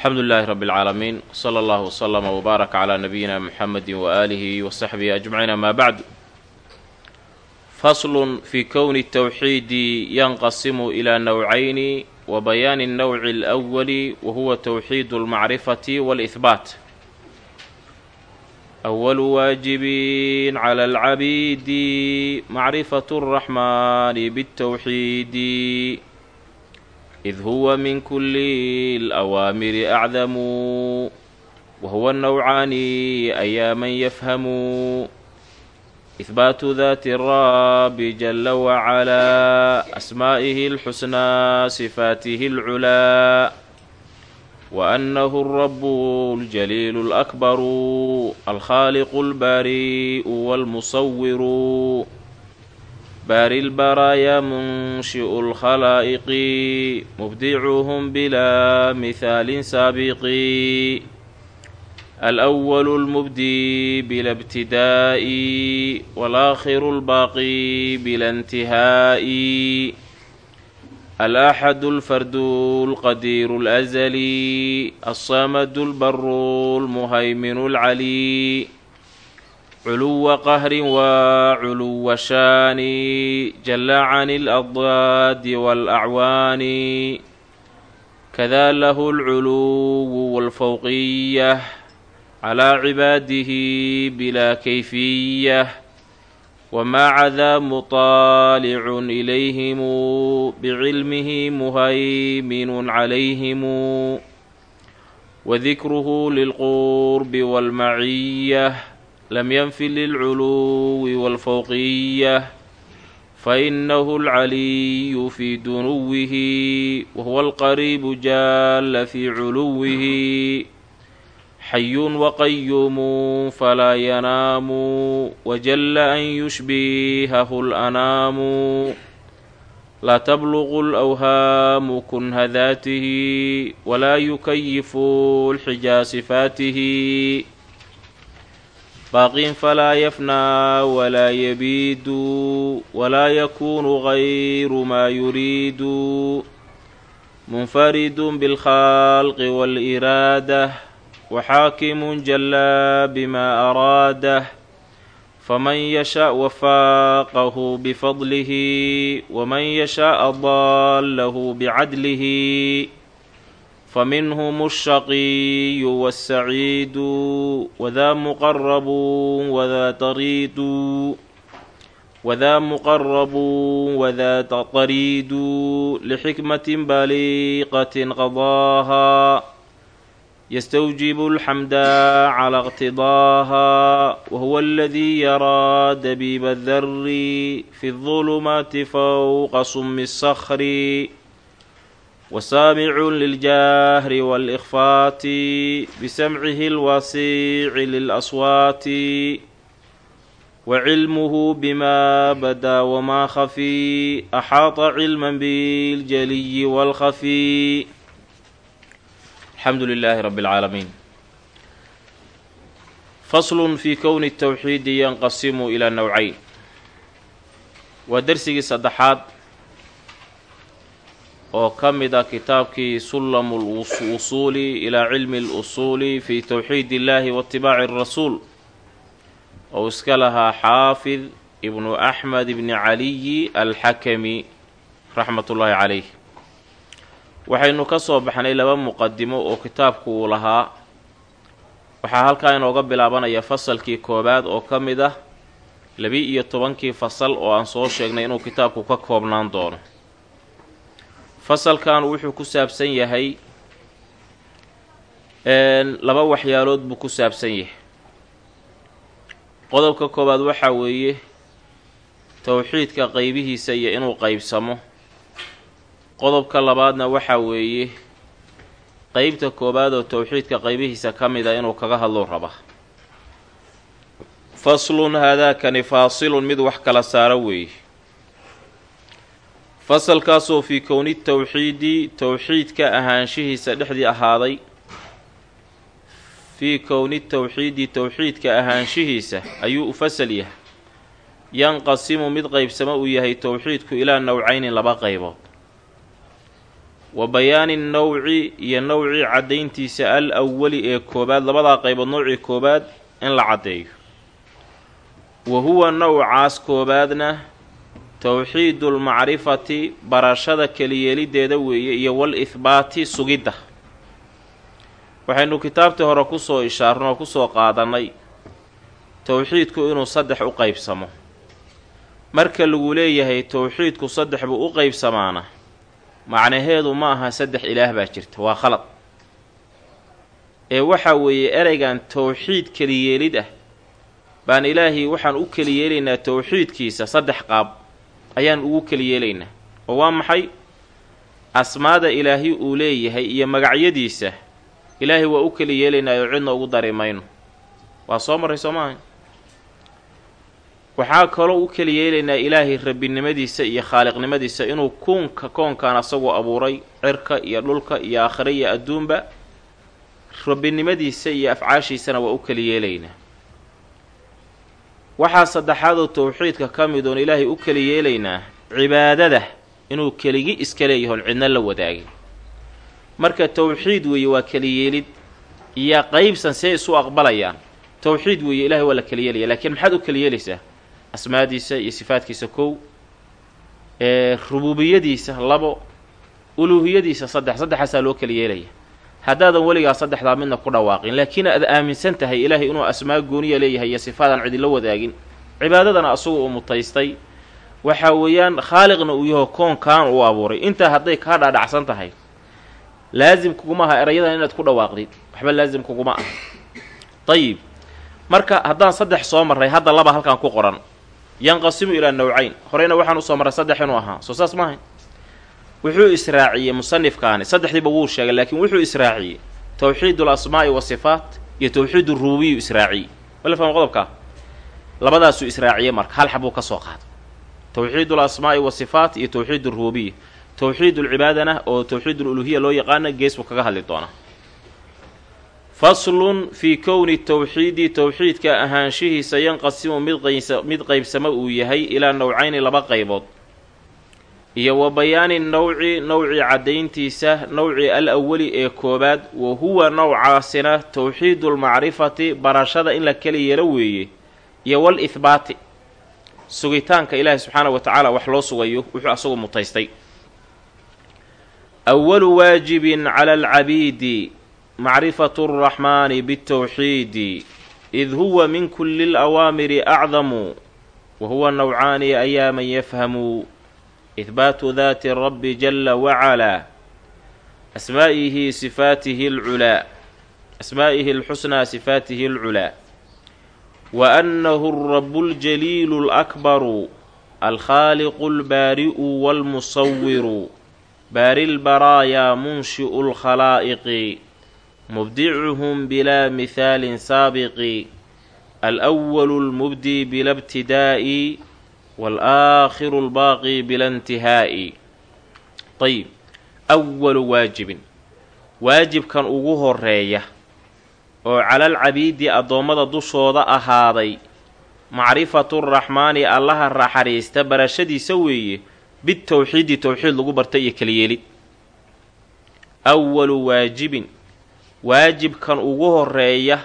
alxamdu lilaahi rabbi اlcaalamiin wsala allahu wslama wbaaraka calaa nabiyina muxamedi waaalihi wasaxbihi ajmaciin amaa bacdu faslun fii kowni tawxiidi yanqasimu ilaa nawcayni wa bayaani اnnowci اlأwali wa huwa towxiid اlmacrifati wاlihbaat awalu waajibin cala alcabiidi macrifatu اraxmani bاtowxiidi id huwa min kulli alawaamiri acdamu wahuwa nawcaani ayaaman yafhamu ihbaatu daati rabbi jala wacalaa asmaa'ihi alxusnaa sifaatihi alculaa wa annahu alrabu aljaliilu alakbaru alkhaaliqu albaari'u walmusawiru baari lbaraaya munshi'u lkhalaa'iqi mubdicuhum bilaa mihaalin saabiqi alأwalu lmubdi bila ibtidaa'i walaakhiru lbaaqi bila intihaa'i alaxadu lfardu lqadiiru اlazali alsamadu lbaru lmuhayminu اlcali culuwa qahrin waa culuwa shaani jalla cani اladdaadi wاlacwaani kadaa lahu اlculuwu wاlfowqiyah calaa cibaadihi bilaa kayfiyah wamaa cadaa muطaalicun ilayhimu bicilmihi muhayminun calayhimu wadikruhu lilqurbi wاlmaciyah lam yanfi lilculuwi walfawqiya fainahu alcaliyu fii dunuwihi wahuwa alqariibu jaalla fii culuwihi xayun waqayuumu falaa yanaamu wajalla an yushbihahu lanaamu laa tabluqu lawhaamu kunha daatihi walaa yukayifu lxijaa sifaatihi baaqin falaa yafnaa walaa yabiidu walaa yakuunu gayru maa yuriidu munfaridun bilkhalqi wاliraadah waxaakimun jallaa bimaa araadah faman yashaa wafaaqahu bifadlihi waman yashaa adallahu bicadlihi faminhum alshaqiyu waاsaciidu wadaa muqarabun wadaa tariidu wadaa muqarabun wadaa tariidu lixikmatin baaliiqatin qadaaha yastawjibu alxamda cala iqtidaaha wahuwa aladii yaraa dabiiba adari fi اظulumaati fowqa sumi الsakri wasaamicun liljahri wاlإkhfaati bisamcihi اlwaasici lilaswaati wacilmuhu bima badaa wamaa khafii axaata cilma biاljaliyi wاlkhafii alxamdu lilaahi rabbi اlcaalamiin faslun fi kowni الtowxiidi yanqasimu ilaa nowcayn waa dersigii saddexaad oo ka mid ah kitaabkii sullamu lwusuuli ilaa cilmi lusuuli fii towxiid illahi wa itibaaci arasuul ou iska lahaa xaafid ibnu axmed ibni caliyi alxakami raxmat raxmatullaahi calayh. Waxaynu ka soo baxnay laba muqadimo oo kitaabku uu lahaa. Waxaa halkaa inooga bilaabanaya fasalkii koowaad oo ka mid ah labi-iyo tobankii fasal oo aan soo sheegnay inuu kitaabku ka koobnaan doono fasalkan wuxuu ku saabsan yahay laba waxyaalood buu ku saabsan yahay. Qodobka koowaad waxaa weeye towxiidka qeybihiisa iyo inuu qeybsamo qodobka labaadna waxaa weeye qeybta koowaad oo towxiidka qeybihiisa ka mid a inuu kaga hadlou raba. Faslun haadaakani faasilun mid wax kala saaro weeye fasalkaasoo fii kowni towxiidi towxiidka ahaanshihiisa dhexdii ahaaday. Fii kowni towxiidi towxiidka ahaanshihiisa ayuu u fasal yahay. Yanqasimu mid qeybsamo uu yahay towxiidku ilaa nowcaynin laba qaybood. Wa bayaani nowci iyo nowcii caddayntiisa al awali ee koobaad labadaa qaybood nowcii koobaad in la caddeeyo. Wa huwa nowcaas koobaadna towxiidulmacrifati barashada keliyeelideeda weeye iyo wal ihbaati sugidda. Waxaynu kitaabtii hore ku soo ishaarno oo ku soo qaadannay towxiidku inuu saddex u qaybsamo. Marka lagu leeyahay towxiidku saddex buu u qaybsamaana macnaheedu ma aha saddex ilaah baa jirta waa khalad. Ee waxaa weeye ereygan towxiid keliyeelid ah baan ilaahay waxaan u keliyeelaynaa towxiidkiisa saddex qaab ayaan ugu keliyeelaynaa oo waa maxay? Asmaada ilaahay uu leeyahay iyo magacyadiisa ilaahay waa u keliyeelaynaa oo cidna ugu dari mayno waa soo marray soo maaha? Waxaa kaloo u keliyeelaynaa ilaahay rabbinimadiisa iyo khaaliqnimadiisa inuu kuunka koonkan asagoo abuuray cirka iyo dhulka iyo aakhire iyo adduunba. Rabbinimadiisa iyo afcaashiisana waa u keliyeelaynaa waxaa saddexaadoo towxiidka ka mid oon ilaahay u keliyeelaynaa cibaadada inuu keligi iska leeyahoon cidna la wadaagin. Marka towxiid weeye waa keliyeelid iyo qaybsan see isu aqbalayaan towxiid weeye ilahay waa la keliyeelaya laakiin maxaad u keliyeelaysaa asmaadiisa iyo sifaadkiisa kow ee rububiyadiisa labo uluuhiyadiisa saddex saddexaasaa loo keliyeelaya haddaadan weligaa saddexdaa midna ku dhawaaqin laakiin aad aaminsan tahay ilaahay inuu asmaa gooniya leeyahay iyo sifaadaan cidila wadaagin. Cibaadadana asagu uu mutaystay. Waxaa weeyaan khaaliqna uu yaho koonkaan uu abuuray. Intaa hadday kaa dhaadhacsan tahay laasim kuguma aha erayadan inaad ku dhawaaqdid waxba laasim kuguma ah ayib marka haddaan saddex soo marray hadda laba halkan ku qoran. Yanqasimu ilaa nawcayn. Horeyna waxaan u soo marray saddex inuu ahaa. Soo saas maahay wuxuu israaciyey musanifkaani. Saddexdiiba wuu sheegay laakiin wuxuu israaciyey. Towxiid alasmaa'i wasifaat iyo towxiid urububiyu israaciyey. Wala fahma qodobkaa labadaasuu israaciyey marka hal xabuu ka soo qaaday. Towxiid alasmaa'i wasifaat iyo towxiid urububiya towxiid ulcibaadana oo towxiid ululuhiya loo yaqaana gees buu kaga hadli doonaa. Faslun fii kowni towxiidi towxiidka ahaanshihiisa yanqasimu mid qaybsamo uu yahay ilaa nowcayni laba qaybood iyo wa bayaani nowci nowci caddayntiisa nowci al awali ee koobaad wa huwa nowcaasina towxiidulmacrifati barashada in la keli yeelo weeye iyo wal ihbaati sugitaanka ilaahi subxaanahu wa tacaala wax loo sugayo wuxuu asagu mutaystay. Awalu waajibin cala alcabiidi macrifatu araxmaani bitowxiidi id huwa min kulli alawaamiri acdamu wa huwa nawcaani ayaa man yafhamu ihbaatu daati rabbi jala wacalaa asmaa'ihi sifaatihi alculaa asmaa'ihi alxusnaa sifaatihi alculaa wa annahu alrabu ljaliilu alakbaru alkhaaliqu albaari'u walmusawiru baari lbaraayaa munshi'u lkhalaa'iqi mubdicuhum bilaa mihaalin saabiqi alأwalu lmubdii bila btidaa'i wal-aakhiru lbaaqi bila ntihaa'i ayib awalu waajibin waajibkan ugu horreeya oo calal cabiidi addoommada dushooda ahaaday macrifatu raxmaani allaha raxariista barashadiisa weeye bitowxiidi towxiid lagu barta iyo keliyeelid awalu waajibin waajibkan ugu horreeya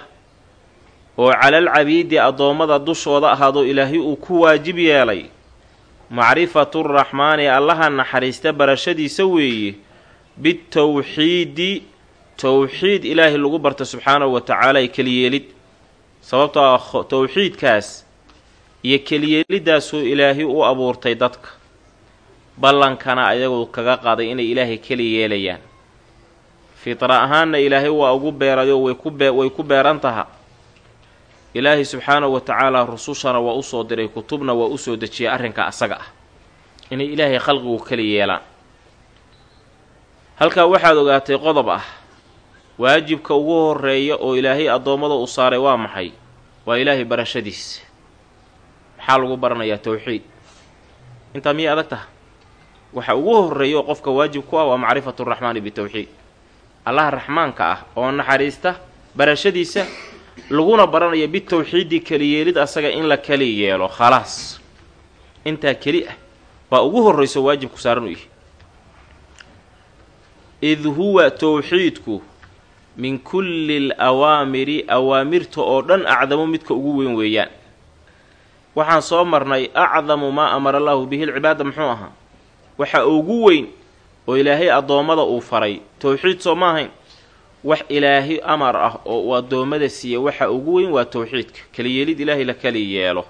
oo calal cabiidi addoommada dushooda ahaadoo ilaahay uu ku waajib yeelay. Macrifatu raxmaani allaha naxariista barashadiisa weeye bitowxiidi towxiid ilaahay lagu barta subxaanahu wa tacaala ee keliyeelid sababtoo ah towxiidkaas iyo keliyeeliddaasuu ilaahay u abuurtay dadka. Ballankana ayagoo kaga qaaday inay ilaahay keli yeelayaan. Fitra ahaanna ilaahay waa ugu beerayo way ku bee way ku beeran taha ilaahay subxaanahu wa tacaala rusushana waa u soo diray kutubna waa u soo dejiyay arrinka asaga ah. Inay ilaahay khalqigu keli yeelaan. Halkaa waxaad ogaatay qodob ah. Waajibka ugu horreeya oo ilaahay addoommada u saaray waa maxay? Waa ilaahay barashadiisa maxaa lagu baranayaa towxiid intaa miyay adag taha waxa ugu horreeya qofka waajib ku ah waa macrifatu raxmaani bitowxiid allaha raxmaanka ah oo naxariista barashadiisa laguna baranaya bitowxiidi keliyeelid asaga in la keli yeelo khalaas. Intaa keli ah baa ugu horrayso waajibku saaran u yihi id huwa towxiidku min kulli alawaamiri awaamirta oo dhan acdamu midka ugu weyn weeyaan. Waxaan soo marnay acdamu maa amara allaahu bihi lcibaada muxuu ahaa? Waxa ugu weyn oo ilaahay addoommada uu faray towxiid soo ma ahayn wax ilaahay amar ah oo uu addoommada siiya waxa ugu weyn waa towxiidka keliyeelid ilaahay la keli yeelo.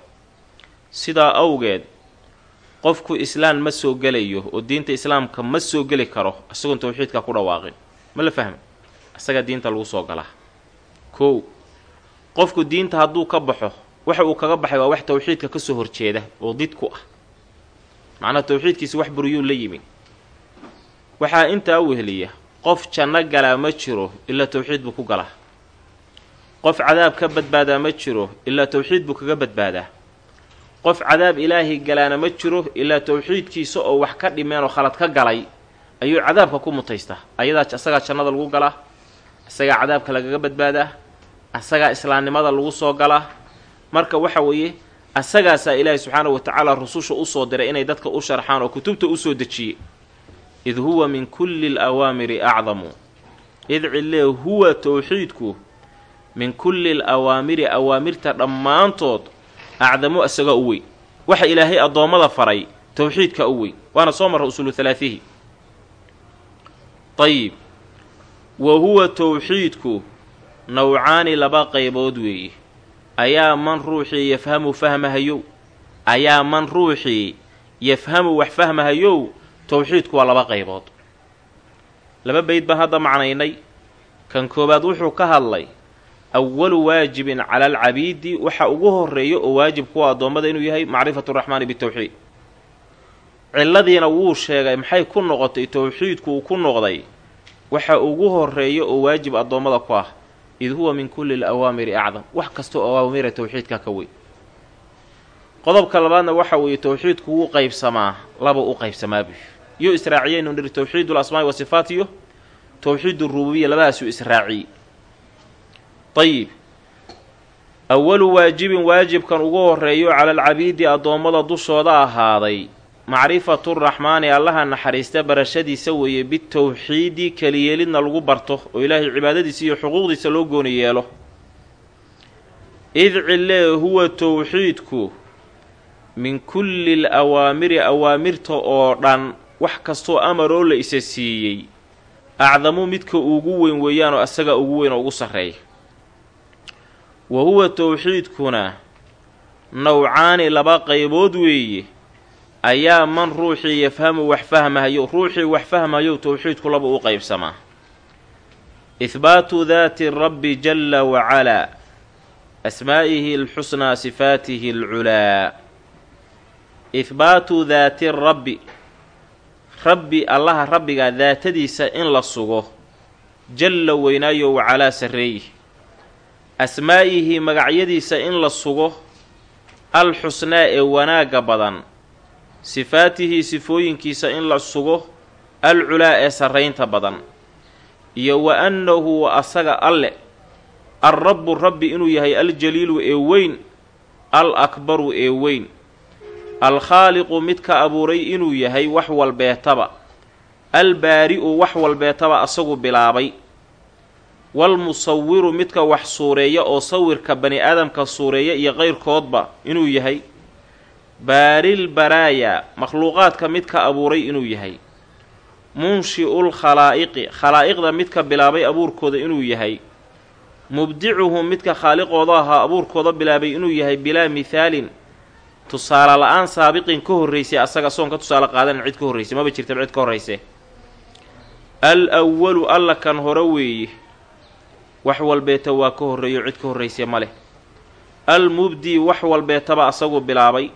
Sidaa awgeed qofku islaan ma soo gelayo oo diinta islaamka ma soo geli karo isagoon towxiidka ku dhawaaqin. Ma la fahma isaga diinta lagu soo galaa kow qofku diinta hadduu ka baxo waxa uu kaga baxay waa wax towxiidka ka soo horjeeda oo did ku ah. Macnaha towxiidkiisi wax buriyuu la yimi waxaa intaa weheliya qof janno galaa ma jiro ilaa towxiid buu ku galaa. Qof cadaab ka badbaadaa ma jiro ilaa towxiid buu kaga badbaadaa. Qof cadaab ilaahay galaana ma jiro ilaa towxiidkiisa oo wax ka dhimeen oo khalad ka galay ayuu cadaabka ku mutaystaa. Ayadaa isagaa jannada lagu galaa isagaa cadaabka lagaga badbaadaa asagaa islaamnimada lagu soo galaa. Marka waxa weeye asagaasaa ilaahay subxaanahu wa tacaala rususha u soo diray inay dadka u sharxaan oo kutubta u soo dejiyey id huwa min kulli alawaamiri acdamu id cillee huwa towxiidku min kulli alawaamiri awaamirta dhammaantood acdamu isagaa u weyn waxa ilaahay addoommada faray towxiidka u weyn waana soo marra usulu halaahihi ayib wa huwa towxiidku nawcaani laba qaybood weeye ayaa man ruuxii yafhamu fahmahayow ayaa man ruuxii yafhamu wax fahmahayow towxiidku waa laba qaybood. Laba beyd baan hadda macnaynay. Kan koowaad wuxuu ka hadlay awalu waajibin cala alcabiidi waxa ugu horreeya oo waajib kuwa addoommada inuu yahay macrifatu raxmaani bitowxiid cilladiina wuu sheegay maxay ku noqotay towxiidku uu ku noqday waxa ugu horreeya oo waajib addoommada ku ah id huwa min kulli alawaamiri acdam wax kasta oo awaamira towxiidka ka weyn qodobka labaadna waxa weeye towxiidku wuu qaybsamaa laba u qaybsamaabu iyo israaciyaynu niri towxiid ulasmaai wasifaat iyo towxiid urububiya labadaasuu israaciyey ayib awalu waajibin waajibkan ugu horreeyo cala alcabiidi addoommada dushooda ahaaday. Macrifatu raxmaani allaha naxariista barashadiisa weeye bitowxiidi keliyeelidna lagu barto oo ilaahay cibaadadiisa iyo xuquuqdiisa loo gooni yeelo. Id cillee huwa towxiidku min kulli alawaamiri awaamirta oo dhan wax kastoo amaroo la isa siiyey acdamu midka ugu weyn weeyaanoo asaga ugu weyn oo ugu sarreeya. Wa huwa towxiidkuna nawcaani laba qaybood weeye. Ayaa man ruuxii yafhamu wax fahmahayo ruuxii wax fahmayow towxiidku laba u qaybsamaa. Ihbaatu daati rabbi jalla wacalaa asmaa'ihi alxusnaa sifaatihi alculaa. Ihbaatu daati rabbi rabbi allaha rabbiga daatadiisa in la sugo. Jalla weynaayo wacalaa sarreeyi asmaa'ihi magacyadiisa in la sugo. Alxusnaa ee wanaagga badan. Sifaatihi sifooyinkiisa in la sugo. Alculaa ee sarraynta badan. Iyo wa annahu asaga alle. Alrabbu rabbi inuu yahay aljaliilu ee weyn. Al akbaru ee weyn alkhaaliqu midka abuuray inuu yahay wax walbeetaba. Albaari-u wax walbeetaba asagu bilaabay. Walmusawiru midka wax suureeya oo sawirka bani aadamka suureeya iyo qayrkoodba inuu yahay. Baaril baraaya makhluuqaadka midka abuuray inuu yahay. Munshi'ul khalaa'iqi khalaa'iqda midka bilaabay abuurkooda inuu yahay. Mubdicuhum midka khaaliqooda ahaa abuurkooda bilaabay inuu yahay bilaa mithaalin tusaale la'aan saabiqin ka horraysay asaga soon ka tusaale qaadanan cid ka horraysay maba jirtaba cid ka horrayse al awalu alla kan hore weeye wax walbeeta waa ka horreeyo cid ka horrayse ma leh. Al mubdi wax walbeetaba asagu bilaabay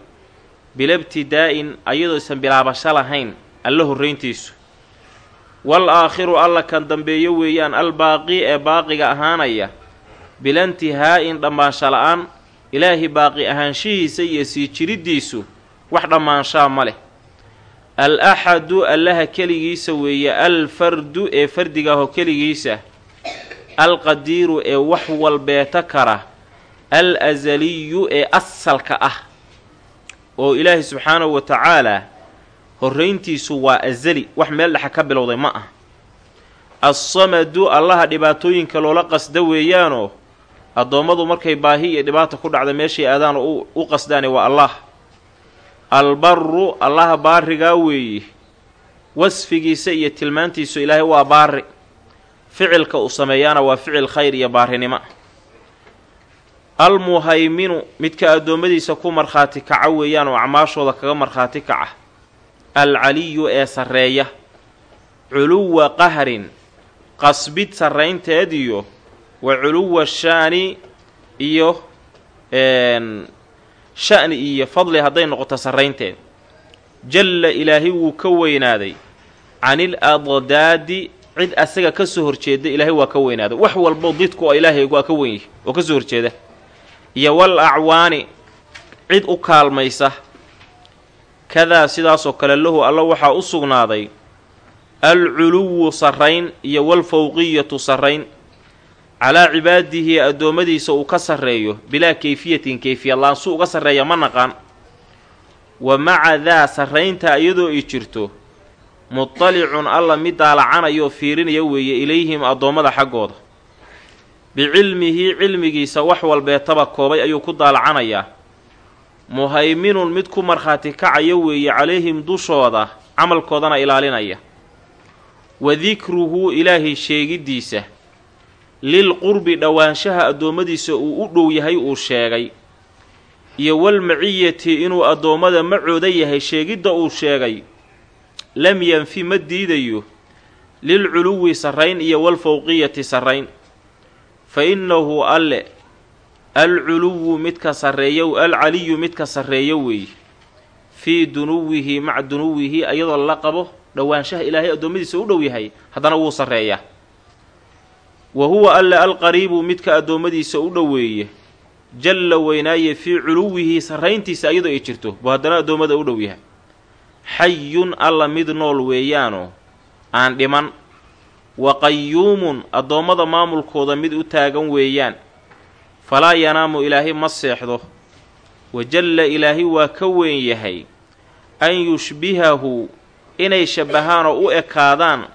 bilabtidaa'in ayadooysan bilaabasho lahayn alla horrayntiisu wal aakhiru alla kan dambeeyo weeyaan albaaqi ee baaqiga ahaanaya bilantihaa'in dhammaansha la'aan ilaahi baaqi ahaanshihiisa iyo sii jiriddiisu wax dhammaanshaa ma leh. Al axadu allaha keligiisa weeye alfardu ee fardigaahoo keligiisa alqadiiru ee wax walbeeta kara al asaliyu ee asalka ah oo ilaahi subxaanahu wa tacaalaa horrayntiisu waa asali wax meel dhexa ka bilowday ma ah assamadu allaha dhibaatooyinka loola qasda weeyaanoo addoommadu markay baahi iyo dhibaata ku dhacda meeshay aadaan u qasdaani waa allah. Albaru allaha baarigaa weeye wasfigiisa iyo tilmaantiisu ilaahay waa baari ficilka uu sameeyaana waa ficil khayr iyo baarinimo almuhayminu midka addoommadiisa ku markhaati kaca weeyaan oo acmaashooda kaga markhaati kaca. Alcaliyu ee sarreeya. Culuwa qahrin. Qasbid sarraynteed iyo wa culuwa shaani iyo sha'ni iyo fadli hadday noqoto sarraynteed. Jalla ilaahay wuu ka weynaaday. Canil addaadi cid asaga ka soo horjeeda ilaahay waa ka weynaaday. Wax walbo didku ilaahay waa ka weyn oo ka soo horjeeda. Iyo wal acwaani cid u kaalmaysa. Kadaa sidaasoo kale lahu alla waxaa u sugnaaday. Alculuwu sarrayn iyo walfawqiyatu sarrayn calaa cibaadihi addoommadiisa uu ka sarreeyo bilaa kayfiyatin kayfiyad laan su uga sarreeya ma naqaan. Wa maca daa sarraynta iyadoo ay jirto mutalicun alla mid daalacanayoo fiirinaya weeye ilayhim addoommada xaggooda. Bicilmihi cilmigiisa wax walbeetaba koobay ayuu ku daalacanayaa. Muhayminun mid ku markhaati kacaya weeye calayhim dushooda camalkoodana ilaalinaya. Wa dikruhu ilaahay sheegiddiisa lil qurbi dhowaanshaha addoommadiisa uu u dhow yahay uu sheegay. Iyo walmaciyati inuu addoommada macooda yahay sheegidda uu sheegay. Lam yanfi ma diidayo. Lilculuwi sarrayn iyo walfawqiyati sarrayn. Fa innahu alle alculuwu midka sarreeyo alcaliyu midka sarreeyo weeye fii dunuwihi maca dunuwihi iyadoo la qabo dhowaanshaha ilaahay addoommadiisa u dhow yahay haddana wuu sarreeyaa wa huwa alle alqariibu midka addoommadiisa u dhoweeye jalla weynaaye fii culuwihi sarrayntiisa iyadoo ay jirto buu haddana addoommada u dhow yahay. Xayun alla mid nool weeyaanoo aan dhiman. Wa qayuumun addoommada maamulkooda mid u taagan weeyaan. Falaa yanaamu ilaahay ma seexdo. Wajalla ilaahay waa ka weyn yahay an yushbihahu inay shabbahaan oo u ekaadaan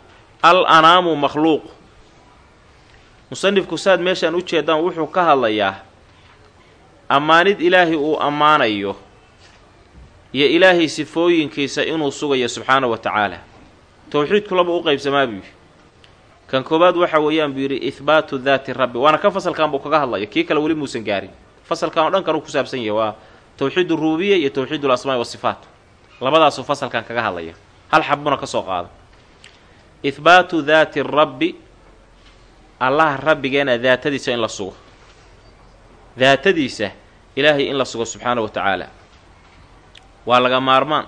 al anaamu makhluuq musanifku saad meeshaan u jeedaan wuxuu ka hadlayaa ammaanid ilaahay uu ammaanayo iyo ilaahay sifooyinkiisa inuu sugayo subxaana wa tacaala. Towxiidku laba u qaybsamaa buu yidhi. Kan koowaad waxa weeyaan buu yidhi ihbaatu daati rabbi. Waana ka fasalkan buu kaga hadlaya kii kale weli muusan gaarin. Fasalkan oo dhan kan uu ku saabsan yahay waa towxiid uruubiya iyo towxiid ulasmaai wasifaat labadaasuu fasalkan kaga hadlaya hal xabbuna ka soo qaada. Ihbaatu daati rabbi allaha rabbigeena daatadiisa in la sugo. Daatadiisa ilaahay in la sugo subxaana wa tacaala waa laga maarmaan.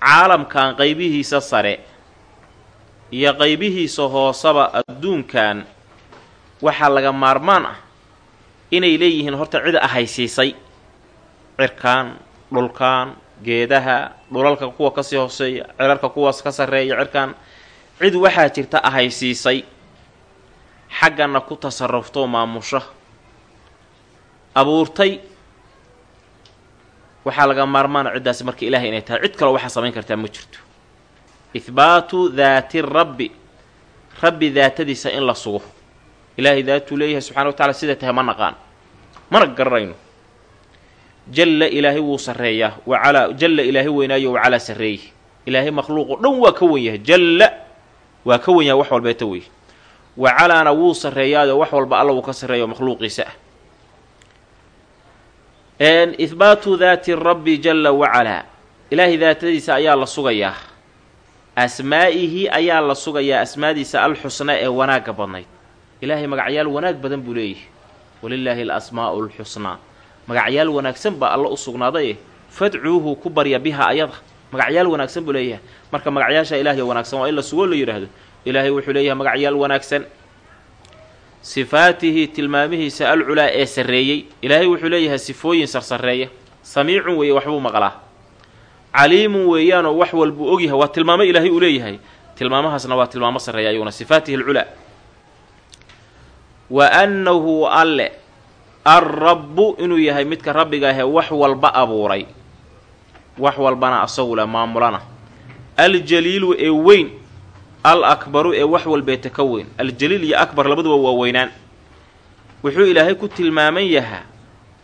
Caalamkan qaybihiisa sare iyo qaybihiisa hoosaba adduunkan waxaa laga maarmaan ah inay leeyihiin horta cid ahaysiisay. Cirkaan dhulkaan geedaha dhulalka kuwa ka sii hooseeya cirarka kuwaas ka sarreeya cirkaan. Cid waxaa jirta ahaysiisay xaggana ku tasaruftoo maamusho. Abuurtay waxaa laga maarmaana ciddaasi marka ilaahay inay tahay. Cid kaloo waxaa samayn kartaa ma jirto. Ihbaatu daati rabbi rabbi daatadiisa in la sugo. Ilaahay daatuu leeyahay subxana wa tacala siday tahay ma naqaan. Mana garanayno jalla ilaahay wuu sarreeyaa wacalaa jalla ilaahay weynaayo wacalaa sarreeye ilaahay makhluuqo dhan waa ka wen yahay. Jalla waa ka wen yahay wax walbeeta wey wacalaana wuu sarreeyaayoo wax walba alla wuu ka sarreeya oo makhluuqiisa ah. Ihbaatu daati rabbi jalla wacalaa ilaahay daatadiisa ayaa la sugayaa asmaa'ihi ayaa la sugayaa asmaadiisa alxusna ee wanaagga badnayd. Ilaahay magacyaal wanaag badan buu leeyahay. Walilaahi alasmaa'u alxusnaa magacyaal wanaagsan baa alla u sugnaaday fadcuuhu ku barya biha ayada. Magacyaal wanaagsan buu leeyahay. Marka magacyaasha ilaahay wanaagsan waa in la sugoo la yidhaahdo ilaahay wuxuu leeyahay magacyaal wanaagsan. Sifaatihi tilmaamihiisa alculaa ee sarreeyey. Ilaahay wuxuu leeyahay sifooyin sarsareeya. Samiicun weeye waxbuu maqlaa. Caliimun weeyaanoo wax walbuu ogyahay waa tilmaamo ilaahay uu leeyahay. Tilmaamahaasna waa tilmaamo sarreeya ayuuna sifaatihi alculaa wa annahu alle alrabbu inuu yahay midka rabbiga ahee wax walba abuuray. Wax walbana asagu leh maamulana. Aljaliilu ee weyn al akbaru ee wax walbeeta ka weyn. Aljaliil iyo akbar labaduba waa weynaan. Wuxuu ilaahay ku tilmaaman yahaa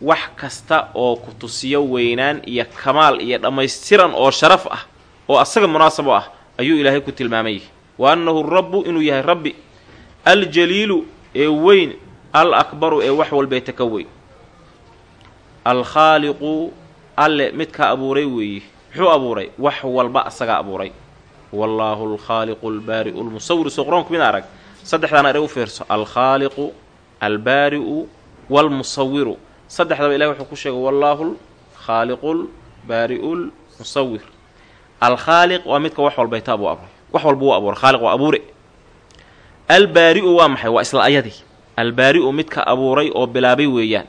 wax kasta oo ku tusiyo weynaan iyo kamaal iyo dhammaystiran oo sharaf ah oo asaga munaasab u ah ayuu ilaahay ku tilmaaman yahay. Wa annahu rabbu inuu yahay rabbi. Aljaliilu ee weyn al akbaru ee wax walbeeta ka weyn. Alkhaaliqu alle midka abuuray weeye muxuu abuuray? Wax walba asagaa abuuray wallaahu alkhaaliqu albaari'u lmusawir soo qur'aanku mid arag saddexdaana ere u fiirso alkhaaliqu albaari'u waalmusawiru saddexdaba ilahi wuxuu ku sheegay wallaahu lkhaaliqu lbaari'u lmusawir alkhaaliq waa midka wax walbayta buu abuuray wax walba wuu abuuray khaaliq waa abuure albaari'u waa maxay waa isla ayadii albaari'u midka abuuray oo bilaabay weeyaan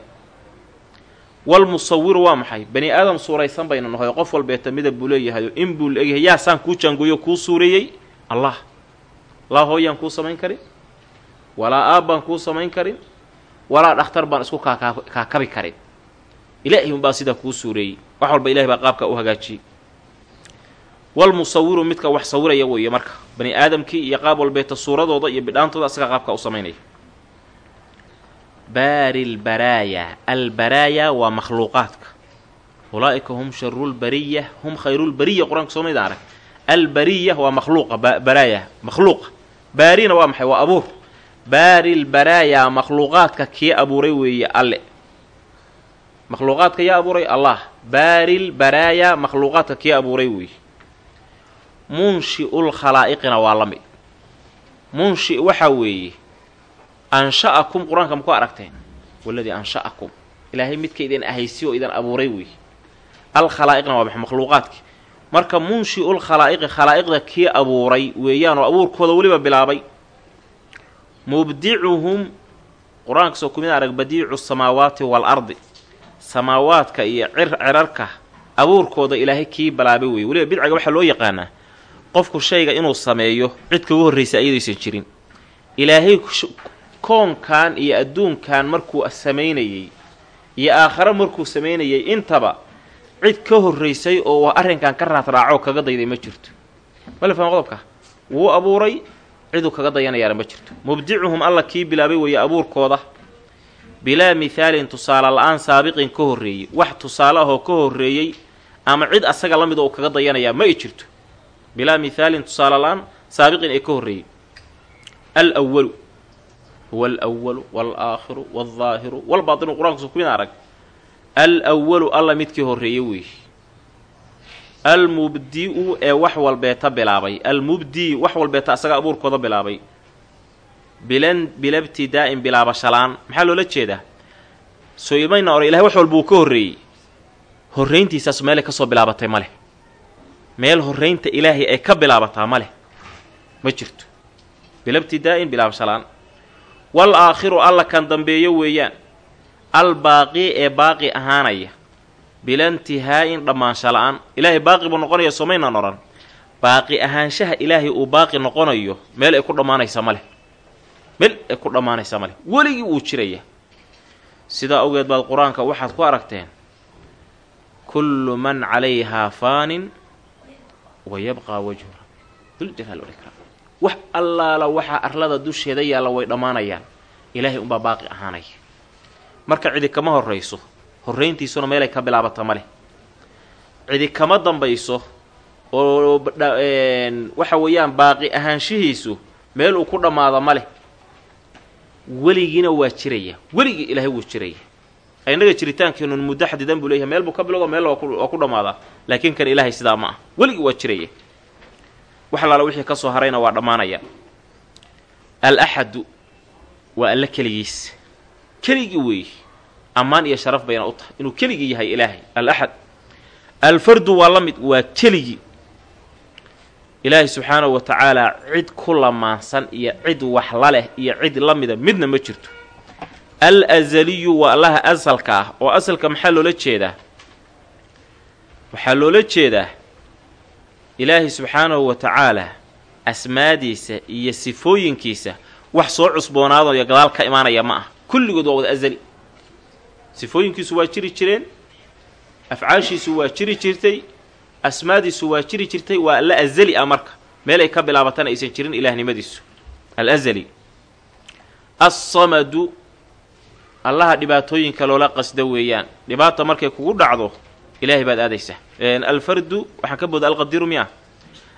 walmusawiru waa maxay bani aadam suuraysan baynu nahay qof walbeeta midab buu leeyahayo in buu leegyahay yaa saan kuu jaangooyo kuu suureeyey allah laa hooyaan kuu samayn karin walaa aabbaan kuu samayn karin walaa dhakhtar baan isku kaakabi karin ilaahi unbaa sidaa kuu suureeyey wax walba ilahay baa qaabka u hagaajiyey walmusawiru midka wax sawiraya weeye marka bani aadamkii iyo qaab walbeeta suuradooda iyo bidhaantooda asagaa qaabka u samaynaya baari lbaraaya albaraaya waa makhluuqaadka. Ulaa'ika hum sharulbariya hum khayrulbariya qur'aanka soo maydaan arag. Albariya waa makhluuqa baraaya makhluuqa. Baarina waa maxay? Waa abuur. Baari lbaraaya makhluuqaadka kii abuuray weeye alle. Makhluuqaadka yaa abuuray allah. Baari lbaraaya makhluuqaadka kii abuuray weeye. Munshi'ul khalaa'iqina waa la mid. Munshi waxaa weeye ansha'akum qur'aanka ma ku aragteen? Waladii ansha'akum. Ilaahay midka idin ahaysi oo idin abuuray weeye alkhalaa'iqna waa maxay makhluuqaadkii. Marka munshi'ul khalaa'iqi khalaa'iqda kii abuuray weeyaan oo abuurkooda weliba bilaabay. Mubdicuhum qur'aanka soo kumid arag badiicu samaawaati wal ardi. Samaawaadka iyo cir cirarka abuurkooda ilaahay kii bilaabay weeye weliba bidcaga waxaa loo yaqaanaa qofku shayga inuu sameeyo cid kagu horraysa ayadaysan jirin. Ilaahay koonkan iyo adduunkan markuu samaynayey iyo aakhare markuu samaynayey intaba cid ka horraysay oo arrinkan ka raadraacoo kaga dayday ma jirto. Mala fahma qodobka? Wuu abuuray ciduu kaga dayanayaana ma jirto. Mubdicuhum alla kii bilaabay weeye abuurkooda. Bilaa mihaalin tusaale la'aan saabiqin ka horreeyey. Wax tusaale ahoo ka horreeyey ama cid asaga la mid oo kaga dayanayaa ma i jirto. Bilaa mihaalin tusaale la'aan saabiqin ee ka horreeyey. Alwalu huwa alwalu waalaakhiru waldaahiru walbaatinu qur'aankusu kumid arag alwalu alla midkii horreeye weeye almubdi-u ee wax walbeeta bilaabay almubdi wax walbeeta asaga abuurkooda bilaabay bilan bilabtidaa'in bilaabashalaan maxaa loola jeedaa soo imayna ore ilahay wax walba uu ka horreeyey horrayntiisaas meelay ka soo bilaabatay ma leh meel horraynta ilaahay ay ka bilaabataa ma leh ma jirto bilabtidaa'in bilaabashalaan wal aakhiru alla kan dambeeyo weeyaan albaaqi ee baaqi ahaanaya bilantihaa'in dhammaansha la'aan ilaahay baaqi buu noqonaya soomaynaan odhan baaqi ahaanshaha ilaahay uu baaqi noqonayo meel ay ku dhammaanaysa ma leh meel ay ku dhammaanaysa ma leh weligii wuu jiraya sidaa awgeed baad qur'aanka waxaad ku aragteen kullu man calayhaa faanin wa yabqaa wajhu duljalaal walikraam wax allaala waxaa arlada dusheeda yaalla way dhammaanayaan. Ilaahay unbaa baaqi ahaanaya marka cidi kama horrayso horrayntiisuna meelay ka bilaabata ma leh. Cidi kama dambayso oo waxa weeyaan baaqi ahaanshihiisu meel uu ku dhammaado ma leh. Weligiina waa jiraya. Weligii ilaahay wuu jiraya. Innaga jiritaankeenun muddo xadidan buu leeyahay. Meel buu ka bilowga meel waa ku dhammaadaa laakiin kan ilaahay sidaa ma ah. Weligii waa jiraya wax allaala wixii ka soo harayna waa dhammaanaya. Al-axadu waa alla keligiis. Keligii weeye ammaan iyo sharaf bayna u tahay. Inuu keligii yahay ilaahay al-axad alfardu waa la mid waa keligii. Ilaahay subxaanahu wa tacaalaa cid ku lamaansan iyo cid wax la leh iyo cid la mida midna ma jirto. Al azaliyu waa allaha asalka ah oo asalka maxaa loola jeedaa? Waxaa loola jeedaa ilaahay subxaanahu wa tacaalaa asmaadiisa iyo sifooyinkiisa wax soo cusboonaado iyo gadaal ka imaanaya ma ah. Kulligood waa wada azali. Sifooyinkiisu waa jiri jireen afcaashiisu waa jiri jirtay asmaadiisu waa jiri jirtay waa alla azali ah marka. Meel ay ka bilaabatana aysan jirin ilaahnimadiisu alazali assamadu allaha dhibaatooyinka loola qasda weeyaan. Dhibaata markay kugu dhacdo ilaahay baad aadaysaa alfardu waxaa ka booda alqadiru miya?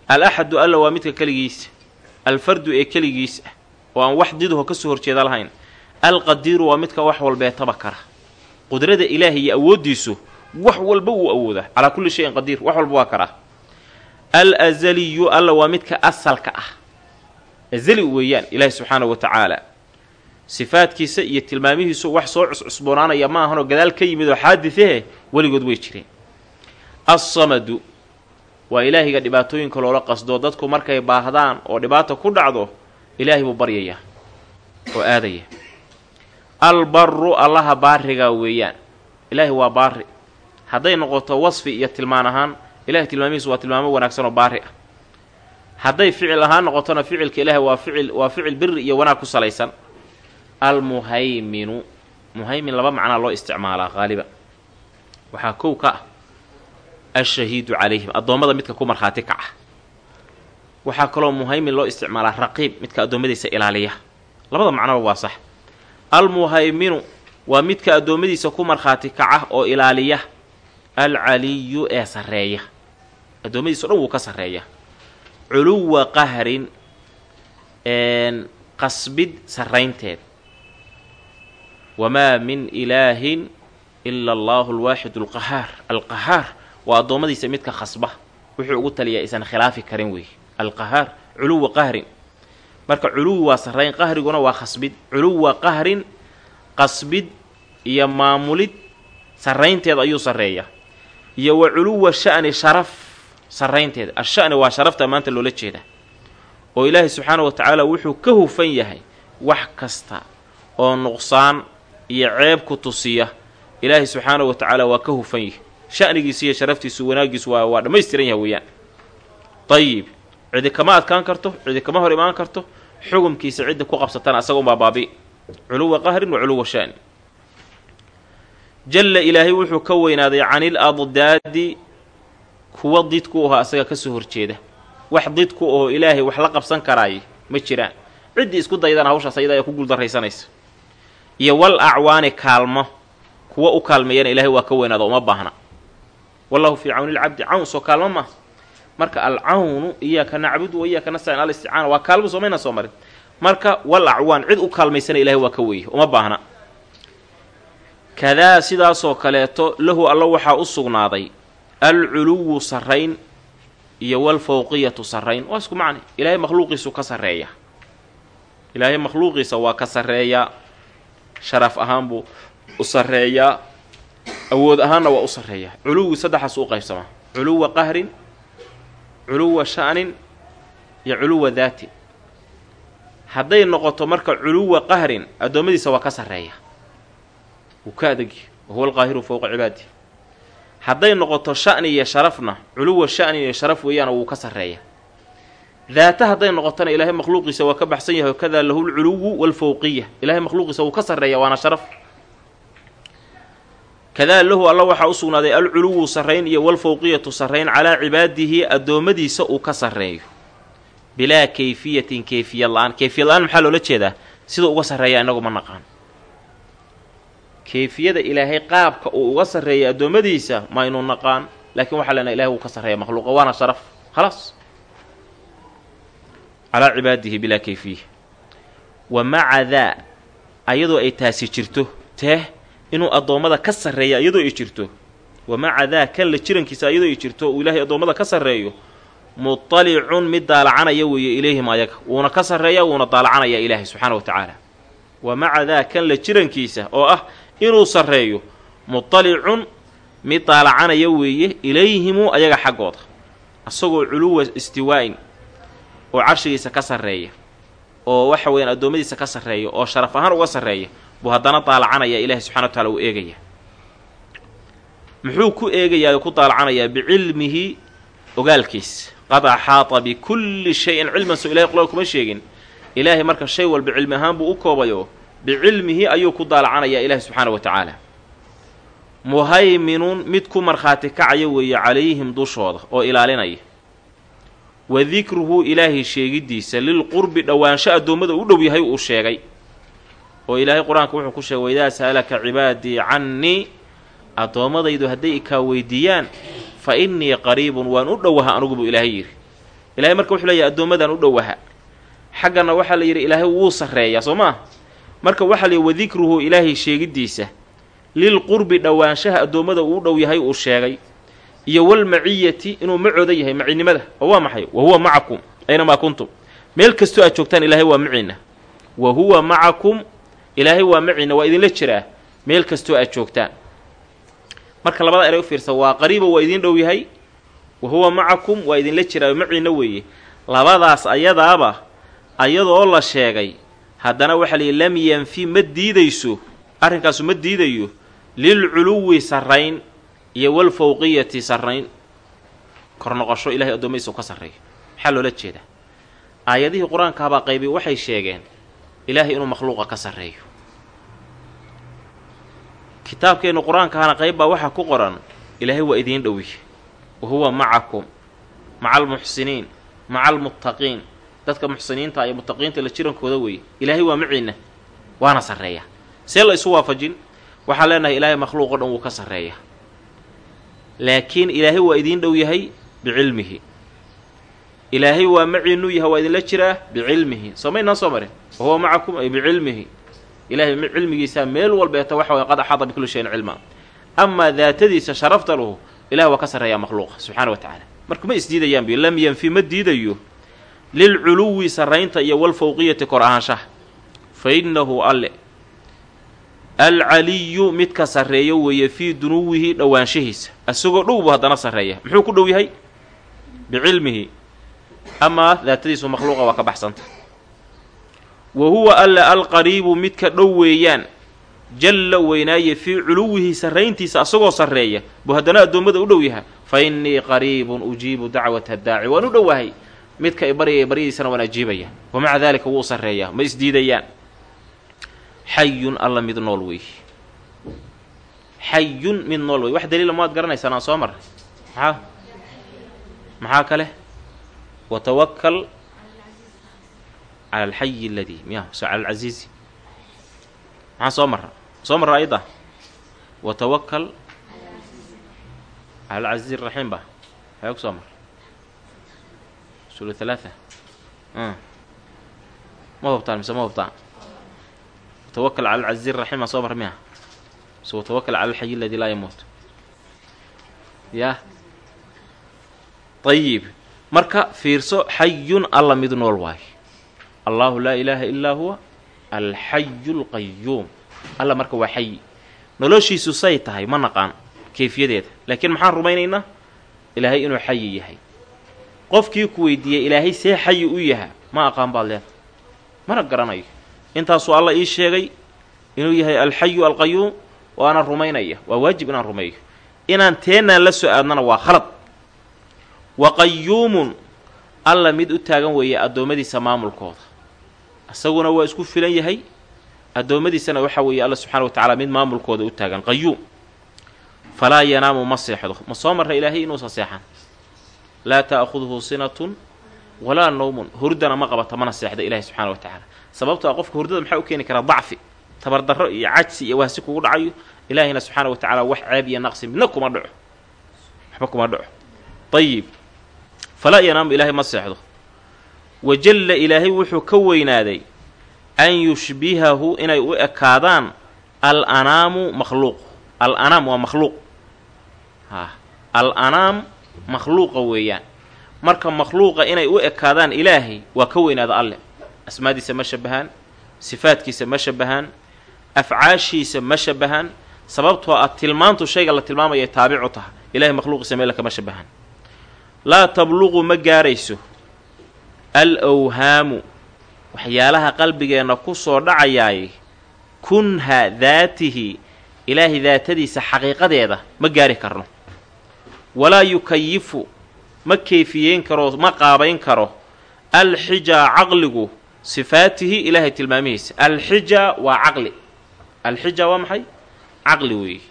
Alaxadu alla waa midka keligiisa alfardu ee keligiis ah oo aan wax didaho ka soo horjeeda lahayn. Alqadiiru waa midka wax walbeetaba kara. Qudrada ilaahay iyo awooddiisu wax walba wuu awoodaa. Calaa kulli shayin qadiir wax walba waa karaa. Al azaliyu alla waa midka asalka ah. Azali weeyaan ilaahi subxaana wa tacaala sifaadkiisa iyo tilmaamihiisu wax soo cuscusboonaanaya ma ahanoo gadaal ka yimid oo xaadisehe weligood way jireen. Assamadu waa ilaahiga dhibaatooyinka loola qasdo. Dadku markay baahdaan oo dhibaata ku dhacdo ilaahay buu baryayaa oo aadaya. Albaru allaha baariga weeyaan. Ilaahi waa baari hadday noqoto wasfi iyo tilmaan ahaan ilahay tilmaamihiisu waa tilmaamo wanaagsan oo baari ah. Hadday ficil ahaan noqotona ficilka ilaahay waa ficil waa ficil biri iyo wanaag ku salaysan almuhayminu. Muhaymin laba macnaa loo isticmaalaa qaaliba waxaa kow ka ah ashahiidu calayhim. Addoommada midka ku markhaati kaca. Waxaa kaloo muhaymin loo isticmaalaa raqiib midka addoommadiisa ilaaliya. Labada macnoba waa sax. Almuhayminu waa midka addoommadiisa ku markhaati kaca oo ilaaliya. Alcaliyu ee sarreeya. Addoommadiisa o dhan wuu ka sarreeya. Culuwa qahrin qasbid sarraynteed wamaa min ilaahin ila allahu alwaaxidu alqahaar alqahaar waa addoommadiisa midka khasba. Wuxuu ugu taliyaa isan khilaafi karin weeye alqahaar culuwa qahrin. Marka culuwi waa sarrayn qahriguna waa khasbid. Culuwa qahrin qasbid iyo maamulid sarraynteed ayuu sarreeyaa. Iyo wa culuwa sha'ni sharaf sarraynteeda asha'ni waa sharafta maanta loola jeeda oo ilaahay subxaana wa tacaala wuxuu ka hufan yahay wax kasta oo nuqsaan iyo ceeb ku tusiya. Ilaahay subxaana wa tacaala waa ka hufan yahay. Sha'nigiisu iyo sharaftiisu wanaagiisu waa waa dhammaystiran yahay weeyaan. Dayib cidi kama adkaan karto cidi kama hor imaan karto xukumkiisa cidda ku qabsatana asagunbaa baabi. Culuwa qahrin wa culuwa sha'ni. Jalla ilaahay wuxuu ka weynaaday canil addaadi kuwa didku aho asaga ka soo horjeeda. Wax didku aho ilaahay wax la qabsan karaay ma jiraan. Ciddii isku daydana hawshaas ayada ayaa ku guuldarraysanaysa iyo wal acwaani kaalmo. Kuwa u kaalmeeyana ilaahay waa ka weynaado uma baahna. Wallahu fii cawni lcabdi cawn soo kaalmo maaha marka alcawnu iyaaka nacbudu wa iyaaka nastacin. Alisticaana waa kaalmo soomayna soo marin. Marka wal acwaan cid u kaalmaysana ilahay waa ka weeye uma baahna. Kadaa sidaasoo kaleeto lahu alla waxaa u sugnaaday. Alculuwu sarrayn iyo walfawqiyatu sarrayn. Waa isku macne ilaahay makhluuqiisu ka sarreeya. Ilaahay makhluuqiisa waa ka sarreeyaa sharaf ahaan buu u sarreeyaa. Awood ahaanna waa u sarreeyaa. Culuwi saddexaas u qaybsamaa. Culuwa qahrin culuwa sha'nin iyo culuwa daatin hadday noqoto marka culuwa qahrin addoommadiisa waa ka sarreeya wuu ka adegi wahuwa alqaahiru fowqa cibaadi hadday noqoto sha'ni iyo sharafna culuwa sha'ni iyo sharaf weeyaana wuu ka sarreeya daata hadday noqotona ilaahay makhluuqiisa waa ka baxsan yahay kadaa lahu lculuwu walfowqiya ilaahay makhluuqiisa wuu ka sarreeya waana sharaf. Kadaa lahu alla waxaa u sugnaaday alculuwu sarrayn iyo walfowqiyatu sarrayn calaa cibaadihi addoommadiisa uu ka sarreeyo. Bilaa kayfiyatin kayfiya la'aan. Kayfiya la'aan maxaa loola jeedaa? Sida uga sarreeya inagu ma naqaan. Kayfiyada ilaahay qaabka uu uga sarreeyay addoommadiisa maynu naqaan laakiin waxaa leenahay ilahay wuu ka sarreeya makhluuqa. Waana sharaf. Khalaas calaa cibaadihi bilaa kayfiya wa maca daa ayadoo ay taasi jirto tee inuu addoommada ka sarreeya iyadoo ay jirto wa maca daa kan la jirankiisa iyadoo ay jirto uu ilaahay addoommada ka sarreeyo mutalicun mid daalacanaya weeye ilayhim ayaga wuuna ka sarreeya wuuna daalacanaya ilaahay subxaana wa tacaala wa maca daa kan la jirankiisa oo ah inuu sarreeyo mutalicun mid daalacanaya weeye ilayhimu ayaga xaggooda asagoo culuwa istiwaa'in oo carshigiisa ka sarreeya oo waxa weeyaan addoommadiisa ka sarreeya oo sharaf ahaan uga sarreeya buu haddana daalacanaya ilaahay subxana wa tacala uu eegaya muxuu ku eegayaa ku daalacanayaa bicilmihi ogaalkiis. Qad axaata bikulli shayin cilman soo ilahay qolal kuma sheegin. Ilaahay marka shay walba cilmi ahaan buu u koobayo bicilmihi ayuu ku daalacanayaa ilaahi subxaana wa tacaala muhayminun mid ku markhaati kacaya weeye calayhim dushooda oo ilaalinaya wa dikruhu ilaahay sheegiddiisa lilqurbi dhowaansho addoommada u dhow yahay uu sheegay. Oo ilaahay qur'aanka wuxuu ku sheegay waidaa sa'alaka cibaadii cannii addoommadaydu hadday ikaa weydiiyaan fa innii qariibun waan u dhowaha anugu buu ilaahay yidhi. Ilahay marka wuxuu leeyahay addoommadaan u dhowaha xaggana waxaa la yidhi ilaahay wuu sarreeyaa soo maa marka waxaa la yidhi wadikruhu ilaahay sheegiddiisa lilqurbi dhowaanshaha addoommada uu u dhow yahay uu sheegay iyo walmaciyati inuu macooda yahay macinimada. Oo waa maxay? Wa huwa macakum. Aynamaa kuntum? Meel kastoo aad joogtaan ilaahay waa maciina wa huwa macakum ilaahay waa maciina waa idinla jiraa meel kastoo aad joogtaan. Marka labada eray u fiirsa waa qariiba waa idin dhow yahay. Wa huwa macakum waa idinla jiraa maciina weeye. Labadaas ayadaaba ayadoo la sheegay haddana waxaa la yidhi lam yanfi ma diidayso. Arrinkaasu ma diidayo. Lilculuwi sarrayn iyo walfawqiyati sarrayn. Kor noqosho ilahay addoommadiisa u ka sarreeyo. Maxaa loola jeedaa? Aayadihii qur'aankahabaa qaybi waxay sheegeen ilaahay inuu makhluuqa ka sarreeyo. Kitaabkeennu qur'aankahana qayb baa waxaa ku qoran ilaahay waa idiin dhowi wa huwa macakum maca almuxsiniin maca almuttaqiin dadka muxsiniinta iyo muttaqiinta la jirankooda weeye ilaahay waa maciina waana sarreeya see la isu waafajin? Waxaan leenahay ilaahay makhluuq o dhan wuu ka sarreeya laakiin ilaahay waa idiin dhow yahay bicilmihi. Ilaahay waa maciinu yahay waa idinla jiraa bicilmihi. Soo maynaan soo marin. Wa huwa macakum ay bicilmihi. Ilahay cilmigiisaa meel walbeeta waxa way qad axaada bikulli shayin cilmaa amaa daatadiisa sharafta lahu ilahay waa ka sarreeyaa makhluuqa subxaana wa tacaala marka ma isdiidayaan bi lam yanfi ma diidayo. Lilculuwi sarraynta iyo walfawqiyati kor ahaanshaha. Fa innahu alle alcaliyu midka sarreeyo weeye fii dunuwihi dhowaanshahiisa isagoo dhow buu haddana sarreeya muxuu ku dhow yahay? Bicilmihi. Amaa daatadiisu makhluuqa waa ka baxsanta. Wa huwa alle alqariibu midka dhow weeyaan. Jalla weynaaye fii culuwihi sarrayntiisa asagoo sarreeya. Buu haddana addoommada u dhow yahay. Fa innii qariibun ujiibu dacwata daaci. Waan u dhowahay midka i baryaya baryadiisana waan ajiibaya. Wa maca daalika wuu sarreeyaa. Ma isdiidayaan xayun alla mid nool wey xayun mid nool wey wax daliila maad garanaysaan aan soo marray maxaa? Maxaa kale? Watawakal cala alxayi aladii miya so cala alcasiizi maxaan soo marra soo marra ayadda? Watawakal cala alcasiizi araxiim ba. Haya ku soo marra sulu halaatha ma hubtaan mise ma hubtaan watawakal cala alcasiizi araxiim aan soo marra miya mise watawakal cala alxayi aladii laa yamuut yah ayib marka fiirso xayun alla mid nool waayo allahu laa ilaaha illaa huwa alxayu lqayuum alla marka waa xayi noloshiisu say tahay ma naqaan kayfiyadeeda laakiin maxaan rumaynaynaa ilaahay inuu xayi yahay qofkii ku weydiiyey ilaahay see xayi u yaha ma aqaan baad leeda mana garanayo intaasuu alla ii sheegay inuu yahay alxayu alqayuum waana rumaynaya. Waa waajib inaan rumeeyo. Inaan teenaan la soo aadnana waa khalad. Wa qayuumun alla mid u taagan weeye addoommadiisa maamulkooda. Isaguna waa isku filan yahay. Addoommadiisana waxaa weeye alla subxaana wa tacaala mid maamulkooda u taagan. Qayuum falaa yanaamu ma seexdo. Ma soo marra ilaahay inuusan seexan. Laa ta'khuduhu sinatun walaa nawmun hurdana ma qabata mana seexda ilaahay subxaana wa tacaala. Sababto a qofka hurdada maxaa u keeni karaa dacfi tabardarro iyo cajsi iyo wahsi kugu dhacayo ilaahayna subxaana wa tacaala wax ceeb iyo naqsi midna kuma dhaco. Waxba kuma dhaco. Ayib falaa yanaamu ilaahay ma seexdo. Wajalla ilaahay wuxuu ka weynaaday an yushbihahu inay u ekaadaan al anaamu makhluuq. Al anaam waa makhluuq. Ha. Al anaam makhluuqa weeyaan marka makhluuqa inay u ekaadaan ilaahay waa ka weynaada alleh asmaadiisa ma shabahaan sifaadkiisa ma shabahaan afcaashiisa ma shabahaan sababtoo ah tilmaantu shayga la tilmaamaya taabicu taha. Ilahay makhluuqiisa meela kama shabahaan laa tabluqu ma gaarayso. Al awhaamu waxyaalaha qalbigeenna ku soo dhacayaay kunha daatihi ilaahay daatadiisa xaqiiqadeeda ma gaari karno. Walaa yukayifu ma keyfiyeyn karo ma qaabayn karo. Alxijaa caqligu sifaatihi ilaahay tilmaamihiisa. Alxija waa caqli. Alxija waa maxay? Caqli weeye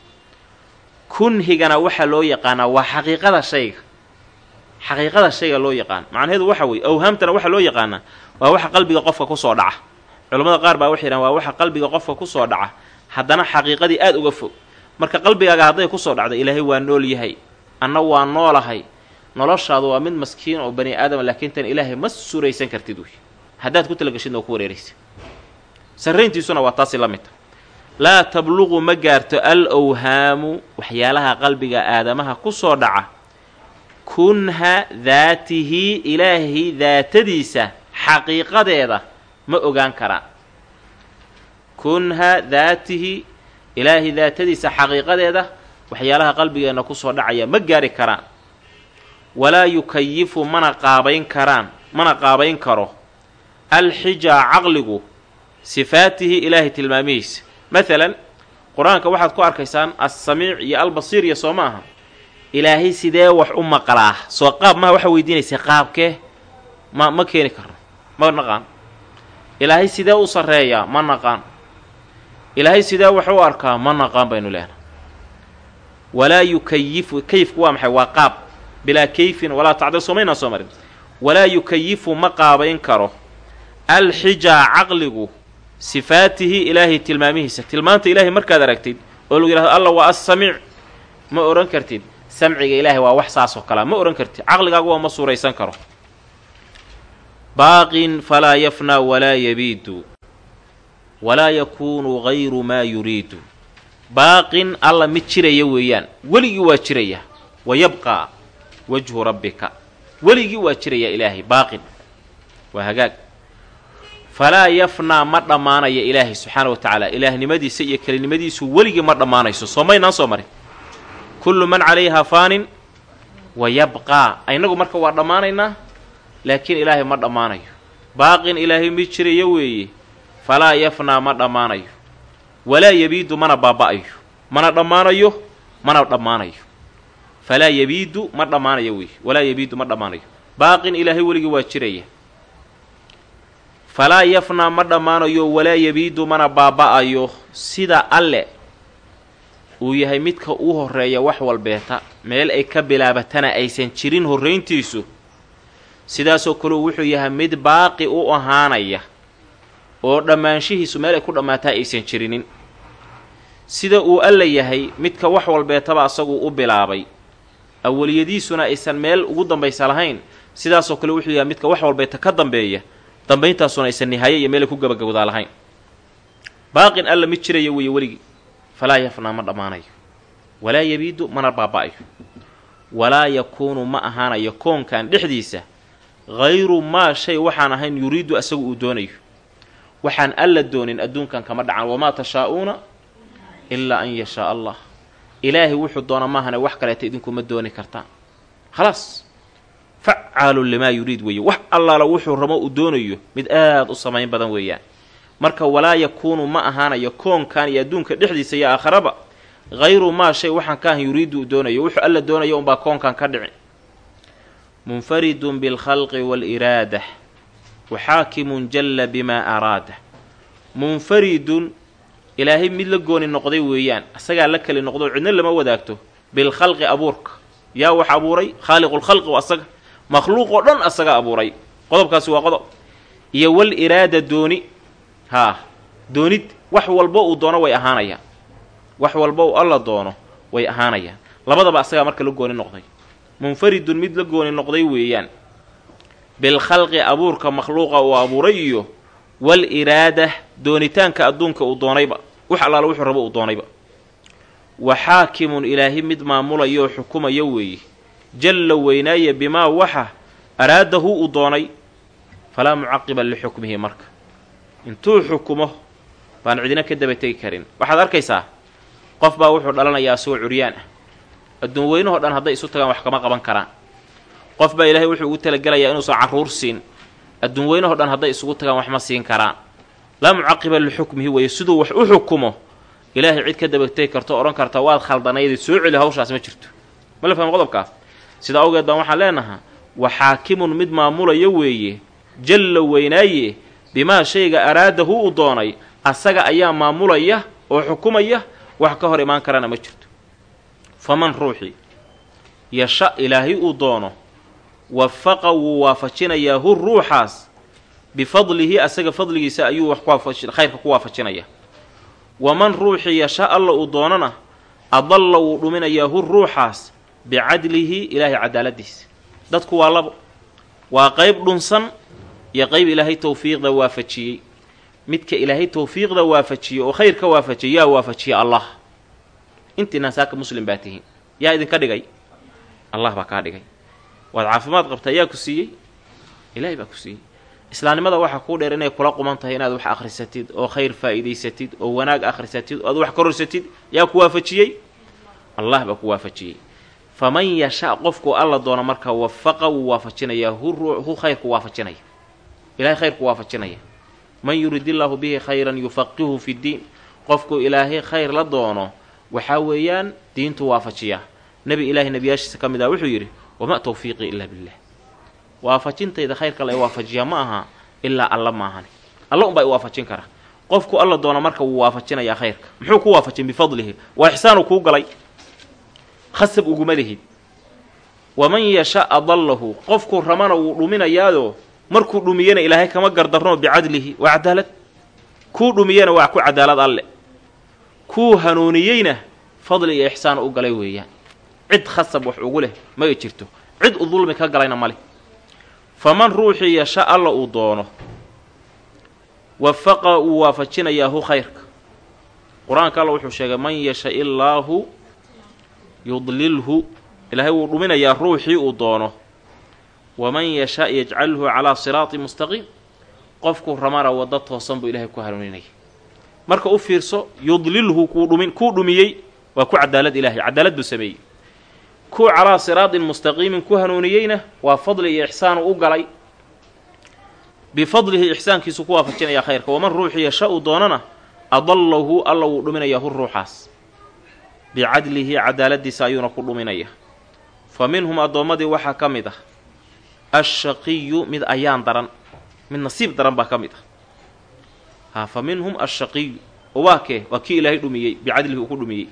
kunhigana waxaa loo yaqaanaa waa xaqiiqada shayga. Xaqiiqada shayga loo yaqaan. Macnaheedu waxa weeye awhaamtana waxa loo yaqaanaa waa waxa qalbiga qofka ku soo dhaca. Culammada qaar baa waxay yidhahan waa waxa qalbiga qofka ku soo dhaca. Haddana xaqiiqadii aada uga fog. Marka qalbigaaga hadday ku soo dhacdo ilaahay waa nool yahay. Anna waa noolahay noloshaadu waa mid maskiin oo bani aadama laakiin tan ilaahay ma suraysan kartid wey haddaad ku talagashidna oo ku wareeraysa sarrayntiisuna waa taasi la midta laa tabluqu ma gaarto al awhaamu waxyaalaha qalbiga aadamaha ku soo dhaca. Kunha daatihi ilaahay daatadiisa xaqiiqadeeda ma ogaan karaan kunha daatihi ilaahay daatadiisa xaqiiqadeeda waxyaalaha qalbigeenna ku soo dhacaya ma gaari karaan walaa yukayifu mana qaabayn karaan mana qaabayn karo. Alxijaa caqligu sifaatihi ilaahay tilmaamihiisa. Maalan qur'aanka waxaad ku arkaysaan assamiic iyo albasiir iyo soo ma aha ilaahay sidee wax u maqlaa? Soo qaab maha waxa weydiinaysa qaabkee ma ma keeni karno ma naqaan. Ilaahay sidee u sarreeyaa ma naqaan. Ilaahay sidee wax u arkaa? Ma naqaan baynu leenahay walaa yukayifu kayfku waa maxay? Waa qaab bilaa kayfin walaa tacdiil soomaynaan soo marin. Walaa yukayifu ma qaabayn karo alxijaa caqligu sifaatihi ilaahay tilmaamihiisa. Tilmaanta ilaahay markaad aragtid oo lagu yidhahdo alla waa assamiic ma odhan kartid. Samciga ilaahay waa wax saas oo kalea ma odhan kartid. Caqligaagu ma suuraysan karo. Baaqin falaa yafnaa walaa yabiidu walaa yakuunu gayru maa yuriidu. Baaqin alla mid jiraya weeyaan weligii waa jiraya wa yabqaa wajhu rabbika. Weligii waa jiraya ilaahay baaqin. Waa hagaag. Falaa yafnaa ma dhammaanaya ilaahay subxaana wa tacaala. Ilaahnimadiisa iyo kelinimadiisu weligii ma dhammaanayso. Soo maynaan soo marin. Kullu man calayhaa faanin wa yabqaa inagu marka waa dhammaanaynaa laakiin ilaahay ma dhammaanayo. Baaqin ilaahay mid jiraya weeye falaa yafnaa ma dhammaanayo. Walaa yabiidu mana baaba'ayo. Mana dhammaanayo mana dhammaanayo falaa yabiidu ma dhammaanayo weeye walaa yabiidu ma dhammaanayo baaqin ilaahay weligii waa jiraya falaa yafnaa ma dhammaanayo walaa yabiidu mana baaba'ayo sida alle uu yahay midka u horreeya wax walbeeta meel ay ka bilaabatana aysan jirin horrayntiisu sidaasoo kaleu wuxuu yahay mid baaqi u ahaanaya. oo dhammaanshihiisu meel ay ku dhammaataa aysan jirinin. sida uu alla yahay midka wax walbeetaba asaguu u bilaabay awaliyadiisuna aysan meel ugu dambaysa lahayn sidaasoo kale wuxuu yahay midka wax walbeeta ka dambeeya dambayntaasuna aysan nihaaye iyo meel ay ku gabagabdaa lahayn. Baaqin alla mid jiraya weeye weligii falaa yafnaa ma dhammaanayo. Walaa yabiidu mana baaba'ayo. Walaa yakuunu ma ahaanayo koonkan dhexdiisa hayru maa shay waxaan ahayn yuriidu asagu uu doonayo. Waxaan alla doonin adduunkan kama dhacan wamaa tashaa'uuna ilaa an yashaa allah ilaahay wuxuu doona maahane wax kaleeta idinkuma dooni kartaan khalaas facaalun limaa yuriid weeye wax allaala wuxuu rabo uu doonayo mid aad u samayn badan weeyaan. Marka walaa yakuunu ma ahaanayo koonkan iyo adduunka dhexdiisa iyo aakharaba hayru maa shay waxaan ka ahan yuriidu uu doonayo. Wuxuu alla doonayo unbaa koonkan ka dhici. Munfaridun bilkhalqi waaliraada waxaakimun jalla bimaa araada. Munfaridun ilaahay mid la gooni noqday weeyaan asagaa la keli noqdo cidna lama wadaagto. Bilkhalqi abuurka. Yaa wax abuuray? Khaaliqulkhalqi asaga. Makhluuq oo dhan asaga abuuray. Qodobkaasi waa qodob. Iyo wal iraada dooni. Haa doonid wax walbo uu doono way ahaanayaan wax walbo uu alla doono way ahaanayaan labadaba asagaa marka la gooni noqday. Munfaridun mid la gooni noqday weeyaan. Bilkhalqi abuurka makhluuqa uu abuuray iyo wal iraada doonitaanka adduunka uu doonayba wax allaala wuxuu rabo uu doonayba. Wa xaakimun ilaahi mid maamulayo oo xukumaya weeye jalla weynaaya bimaa waxa araadahu uu doonay. Falaa mucaqiba lixukmihi marka. Intuu xukumo baan cidina ka daba tegi karin. Waxaad arkaysaa qof baa wuxuu dhalanayaa asagoo curyaan ah. Adduun weynahoo dhan hadday isu tagaan wax kama qaban karaan. Qof baa ilaahay wuxuu ugu talagelayaa inuusan carruur siin adduun weynahoo dhan hadday isugu tagaan wax ma siin karaan laa mucaqiba lixukmihi weeye siduu wax u xukumo ilaahay cid ka dabategi karto odhan karta waad khaldanaydi soo celi hawshaas ma jirto. Ma la fahmo qodobkaas sidaa awgeed baan waxaan leenahaa wa xaakimun mid maamulaya weeye jalla weynaaye bimaa shayga araadahu uu doonay asaga ayaa maamulaya oo xukumaya wax ka hor imaan karana ma jirto. Faman ruuxii yasha ilaahay uu doono wafaqa wuu waafajinayaa hu ruuxaas bifadlihi asaga fadligiisa ayuu wax khayrka ku waafajinaya. Waman ruuxii yasha alla uu doonana adalla wuu dhuminayaa hu ruuxaas bicadlihi ilaahay cadaaladiisa. Dadku waa labo. Waa qayb dhunsan iyo qayb ilaahay towfiiqda waafajiyey. Midka ilaahay towfiiqda waafajiyey oo khayrka waafajiyay yaa waafajiyey allah. Intiinaa saaka muslim baa tihiin. Yaa idinka dhigay? Allah baa kaa dhigay. Waad caafimaad qabtaa yaa ku siiyey? Ilaahay baa ku siiyey islaamnimada waxaa kuu dheer inay kula quman tahay inaad wax akhrisatid oo khayr faa'iidaysatid oo wanaag akhrisatid oo aad wax kororsatid yaa ku waafajiyey? Allah baa ku waafajiyey. Faman yasha qofku alla doono markaa wafaqa wuu waafajinayaa hu khayrku waafajinaya. Ilahay khayrku waafajinaya. Man yurid illaahu bihi khayran yufaqihu fi ddiin qofku ilaahay khayr la doono waxaa weeyaan diintu waafajiyaa nebi ilaahay nebiyaashiisa ka mid ah wuxuu yidhi wamaa tawfiiqii ilaa billah waafajintayda khayrka la waafajiyaa ma aha ilaa alla maahani alla unbaa i waafajin kara. Qofku alla doono marka wuu waafajinayaa khayrka muxuu ku waafajin bifadlihi? Waa ixsaanu kuu galay. Khasab uguma lihid. Waman yasha adallahu qofkuu ramana wuu dhuminayaado markuu dhumiyana ilaahay kama gardarno bicadlihi waa cadaalad. Kuu dhumiyana waa ku cadaalad alle. Kuu hanuuniyeyna fadli iyo ixsaan u galay weeyaan. Cid khasab wax ugu leh ma jirto. Cid u dulmi ka galayna ma leh faman ruuxii yasha alla uu doono wafaqa uu waafajinayaa hu khayrka. Qur'aanka alla wuxuu sheegay man yasha illaahu yudlilhu ilaahay wuu dhuminayaa ruuxii uu doono. Waman yasha yajcalhu calaa siraati mustaqiim qofkuu ramana waddo toosan buu ilaahay ku hanuuninaya marka u fiirso yudlilhu kuu dhumin kuu dhumiyey waa ku cadaalad ilaahay cadaalad buu sameeyey kuu calaa siraatin mustaqiimin ku hanuuniyeyna waa fadli iyo ixsaanu u galay. Bifadlihi ixsaankiisu ku waafajinaya khayrka. Waman ruuxii yasha uu doonana adallahu alla wuu dhuminayaa hu ruuxaas. Bicadlihi cadaaladiisa ayuuna ku dhuminaya. Fa minhum addoommadii waxaa ka mid ah. Ashaqiyu mid ayaan daran mid nasiib daran baa ka mid ah. Ha fa minhum ashaqiyu oo waa kee? Waa kii ilaahay dhumiyey bicadlihi uu ku dhumiyey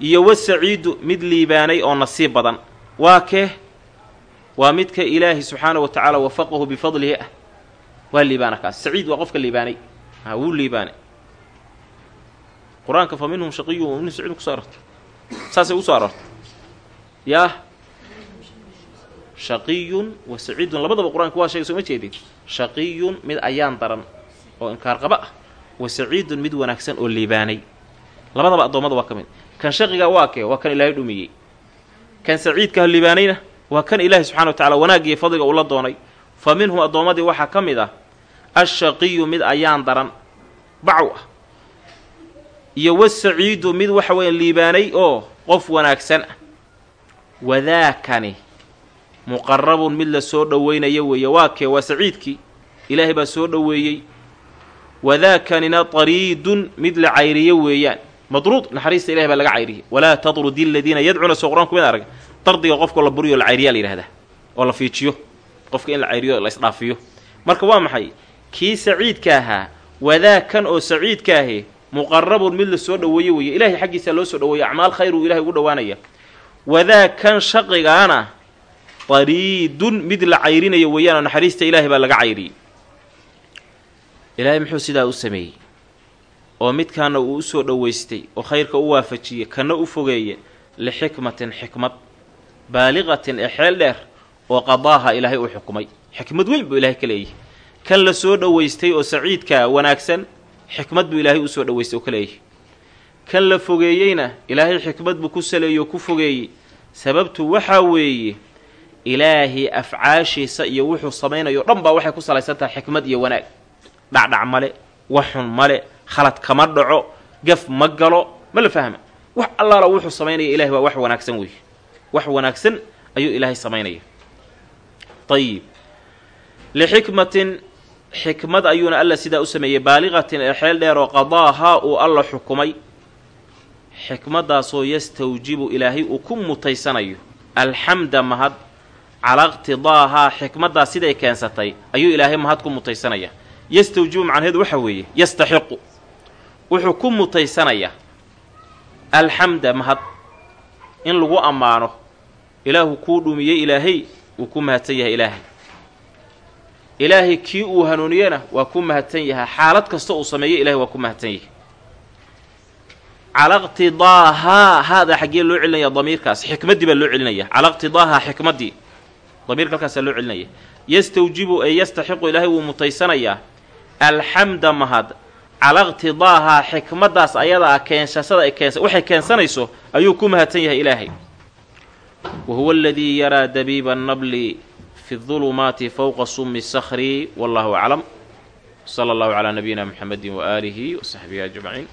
iyo wasaciidu mid liibaanay oo nasiib badan. Waa kee? Waa midka ilaahi subxaana wa tacaala wafaqahu bifadlihi ah. Waa liibaana kaas saciid waa qofka liibaanay. Wuu liibaanay. Qur'aanka fa minhum shaqiyu minhum saciid ku soo arortay saasay u soo arortay yaah shaqiyun wa saciidun. Labadaba qur'aanka waa sheegay soo ma jeedin. Shaqiyun mid ayaan daran oo inkaar qaba ah wa saciidun mid wanaagsan oo liibaanay. Labadaba addoommada waa ka mid kan shaqiga waa kee? Waa kan ilaahay dhumiyey. Kan saciidka liibaanayna waa kan ilaahay subxana wa tacala wanaaggiiyo fadliga ula doonay. Fa minhum addoommadii waxaa ka mid ah ashaqiyu mid ayaan daran bacow ah iyo wasaciidu mid waxa weeye liibaanay oo qof wanaagsan ah. Wadaakani muqarabun mid la soo dhoweynaya weeye waa kee? Waa saciidkii. Ilaahay baa soo dhoweeyey. Wadaakanina tariidun mid la cayriyo weeyaan madruud naxariista ilahay baa laga cayriyay walaa tadrudi aladiina yadcuuna soo qur'aanku mid arag dardiga qofka la buriyo la cayriyaa la yidhahdaa oo la fiijiyo. Qofka in la cayriyo la isdhaafiyo. Marka waa maxay? Kii saciidka ahaa wadaakan oo saciidka ahi muqarabun mid la soo dhoweeye weeye. Ilahay xaggiisa loo soo dhoweeye acmaal khayr uu ilahay ugu dhowaanaya. Wadaakan shaqigaana dariidun mid la cayrinayo weeyaanoo naxariista ilaahay baa laga cayriyey ilaahay muxuu sidaa u sameeyey oo midkaana uu u soo dhowaystay oo khayrka u waafajiyey kana u fogeeye lixikmatin xikmad baaliqatin ee xeel dheer oo qadaaha ilaahay uu xukumay. Xikmad weyn buu ilaahay ka leeyahy kan la soo dhowaystay oo saciidka wanaagsan xikmad buu ilaahay u soo dhowaystay oo ka leeyahy kan la fogeeyeyna ilaahay xikmad buu ku saleeyey oo ku fogeeyey. Sababtu waxaa weeye ilaahay afcaashiisa iyo wuxuu samaynayo dhan baa waxay ku salaysan tahay xikmad iyo wanaag. Dhacdhac male wax xun male khalad kama dhaco gaf ma galo ma la fahma wax allaala wuxuu samaynaya ilahay waa wax wanaagsan weeye wax wanaagsan ayuu ilaahay samaynaya ayib lixikmatin xikmad ayuuna alla sidaa u sameeyey baaliqatin ee xeel dheer oo qadaahaa uu alla xukumay. Xikmaddaasoo yastawjibu ilaahay uu ku mutaysanayo. Alxamda mahad calaa iqtidaahaa xikmaddaa siday keensatay ayuu ilaahay mahad ku mutaysanaya. Yastawjibu macnaheedu waxa weeye yastaxiqu wuxuu ku mutaysanayaa alxamda mahad in lagu ammaano ilaahu kuu dhumiyey ilaahay wuu ku mahadsan yahay ilaahay. Ilaahay kii uu hanuuniyena waa ku mahadsan yahay. Xaalad kasta uu sameeyo ilahay waa ku mahadsan yahay. Cala qtidaahaa haadaa xaggee loo celinaya damiirkaas. Xikmaddii baa loo celinaya. Cala qtidaahaa xikmaddii. Damiirka halkaasaa loo celinaya. Yastawjibu ee yastaxiqu ilaahay wuu mutaysanayaa alxamda mahad cala qtidaahaa xikmaddaas ayada ah keensashada ay keensa waxay keensanayso ayuu ku mahadsan yahay ilaahay. Wa huwa aladii yaraa dabiiba annabli fi dulumaati fowqa sumi sakhri wallahu aclam sala allahu calaa nabiyina muxamedi waaalihi wa saxbihi ajmaciin